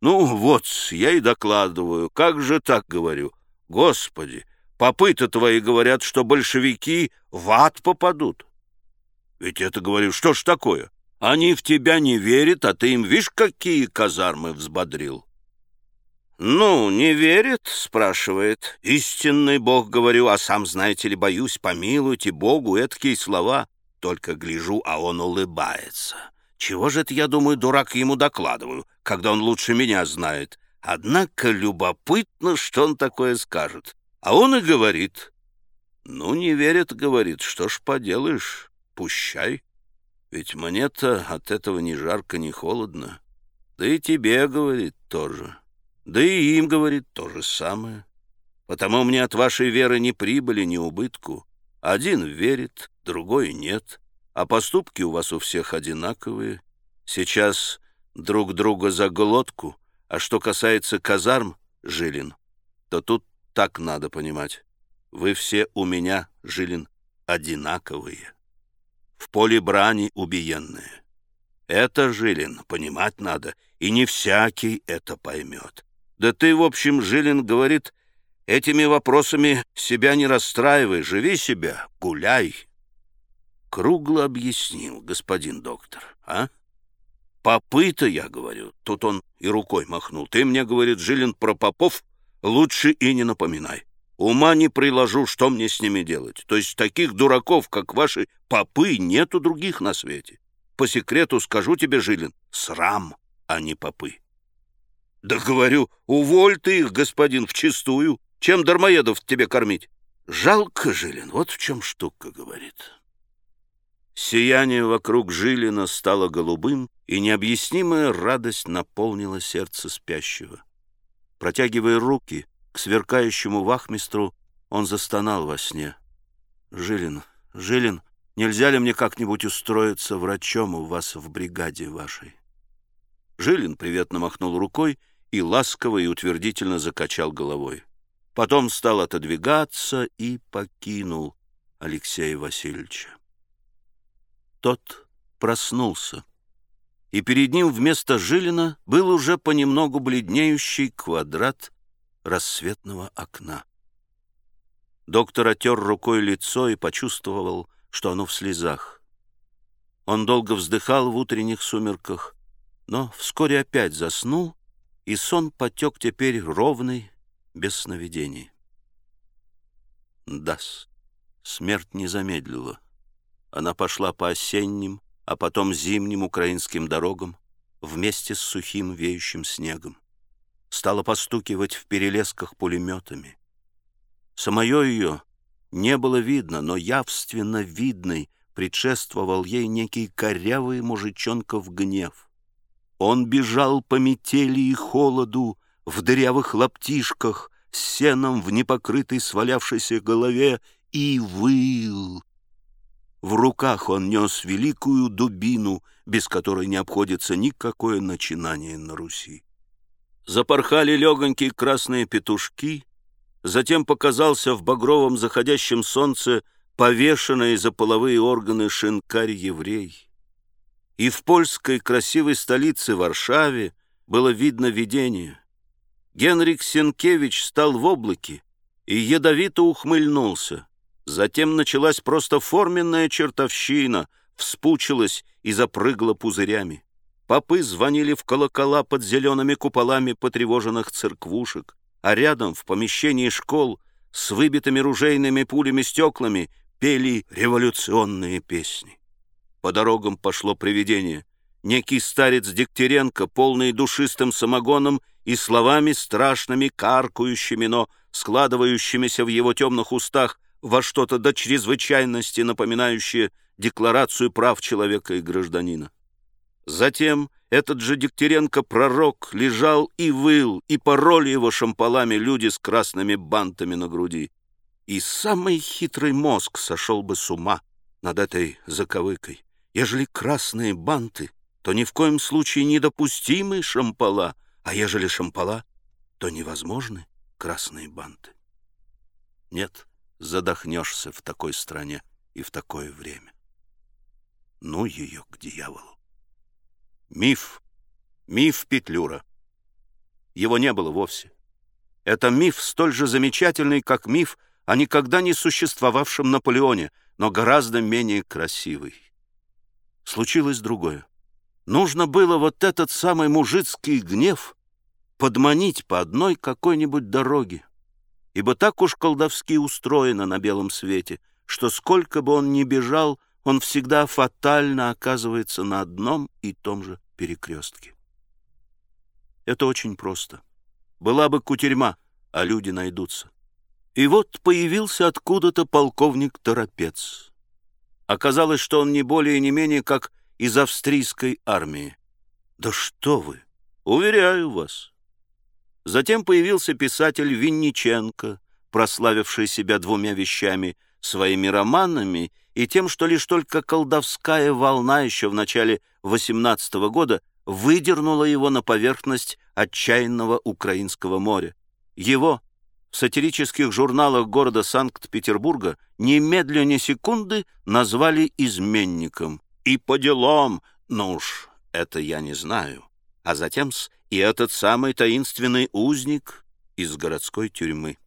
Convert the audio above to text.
Ну, вот, я и докладываю. Как же так говорю? Господи, попы-то твои говорят, что большевики в ад попадут. Ведь это, говорю, что ж такое? Они в тебя не верят, а ты им, видишь, какие казармы взбодрил. «Ну, не верит?» — спрашивает. «Истинный Бог, говорю, а сам, знаете ли, боюсь, помилуйте Богу, эткие слова». Только гляжу, а он улыбается. Чего же это, я думаю, дурак ему докладываю, когда он лучше меня знает? Однако любопытно, что он такое скажет. А он и говорит. «Ну, не верит, — говорит, — что ж поделаешь, пущай. Ведь мне-то от этого ни жарко, ни холодно. Да и тебе, — говорит, — тоже». Да и им, говорит, то же самое. Потому мне от вашей веры ни прибыли, ни убытку. Один верит, другой нет, а поступки у вас у всех одинаковые. Сейчас друг друга за глотку, а что касается казарм, Жилин, то тут так надо понимать. Вы все у меня, Жилин, одинаковые. В поле брани убиенные. Это, Жилин, понимать надо, и не всякий это поймет. Да ты, в общем, Жилин говорит, этими вопросами себя не расстраивай, живи себя, гуляй. Кругло объяснил господин доктор, а? Попы-то, я говорю, тут он и рукой махнул. Ты мне, говорит, Жилин, про попов лучше и не напоминай. Ума не приложу, что мне с ними делать. То есть таких дураков, как ваши попы, нету других на свете. По секрету скажу тебе, Жилин, срам, а не попы. Да говорю, уволь ты их, господин, вчистую. Чем дармоедов тебе кормить? Жалко, Жилин, вот в чем штука, говорит. Сияние вокруг Жилина стало голубым, и необъяснимая радость наполнила сердце спящего. Протягивая руки к сверкающему вахмистру, он застонал во сне. «Жилин, Жилин, нельзя ли мне как-нибудь устроиться врачом у вас в бригаде вашей?» Жилин приветно махнул рукой и ласково и утвердительно закачал головой. Потом стал отодвигаться и покинул Алексея Васильевича. Тот проснулся, и перед ним вместо Жилина был уже понемногу бледнеющий квадрат рассветного окна. Доктор отер рукой лицо и почувствовал, что оно в слезах. Он долго вздыхал в утренних сумерках, но вскоре опять заснул, и сон потек теперь ровный, без сновидений. Дас, смерть не замедлила. Она пошла по осенним, а потом зимним украинским дорогам вместе с сухим веющим снегом. Стала постукивать в перелесках пулеметами. Самое ее не было видно, но явственно видный предшествовал ей некий корявый мужичонков гнев. Он бежал по метели и холоду в дырявых лаптишках, с сеном в непокрытой свалявшейся голове и выл. В руках он нес великую дубину, без которой не обходится никакое начинание на Руси. Запорхали легонькие красные петушки, затем показался в багровом заходящем солнце повешенный за половые органы шинкарь-еврей и в польской красивой столице Варшаве было видно видение. Генрик Сенкевич стал в облаке и ядовито ухмыльнулся. Затем началась просто форменная чертовщина, вспучилась и запрыгла пузырями. Попы звонили в колокола под зелеными куполами потревоженных церквушек, а рядом, в помещении школ, с выбитыми ружейными пулями стеклами, пели революционные песни. По дорогам пошло привидение. Некий старец Дегтяренко, полный душистым самогоном и словами страшными, каркающими, но складывающимися в его темных устах во что-то до чрезвычайности напоминающее декларацию прав человека и гражданина. Затем этот же Дегтяренко-пророк лежал и выл, и пороли его шампалами люди с красными бантами на груди. И самый хитрый мозг сошел бы с ума над этой заковыкой. Ежели красные банты, то ни в коем случае недопустимы шампала, а ежели шампала, то невозможны красные банты. Нет, задохнешься в такой стране и в такое время. Ну ее к дьяволу. Миф, миф Петлюра. Его не было вовсе. Это миф столь же замечательный, как миф о никогда не существовавшем Наполеоне, но гораздо менее красивый. Случилось другое. Нужно было вот этот самый мужицкий гнев подманить по одной какой-нибудь дороге, ибо так уж колдовски устроено на белом свете, что сколько бы он ни бежал, он всегда фатально оказывается на одном и том же перекрестке. Это очень просто. Была бы кутерьма, а люди найдутся. И вот появился откуда-то полковник Торопец. Оказалось, что он не более и не менее как из австрийской армии. Да что вы! Уверяю вас. Затем появился писатель Винниченко, прославивший себя двумя вещами — своими романами и тем, что лишь только колдовская волна еще в начале XVIII года выдернула его на поверхность отчаянного украинского моря. Его в сатирических журналах города Санкт-Петербурга немедленно секунды назвали изменником. И по делам, ну уж, это я не знаю. А затем и этот самый таинственный узник из городской тюрьмы.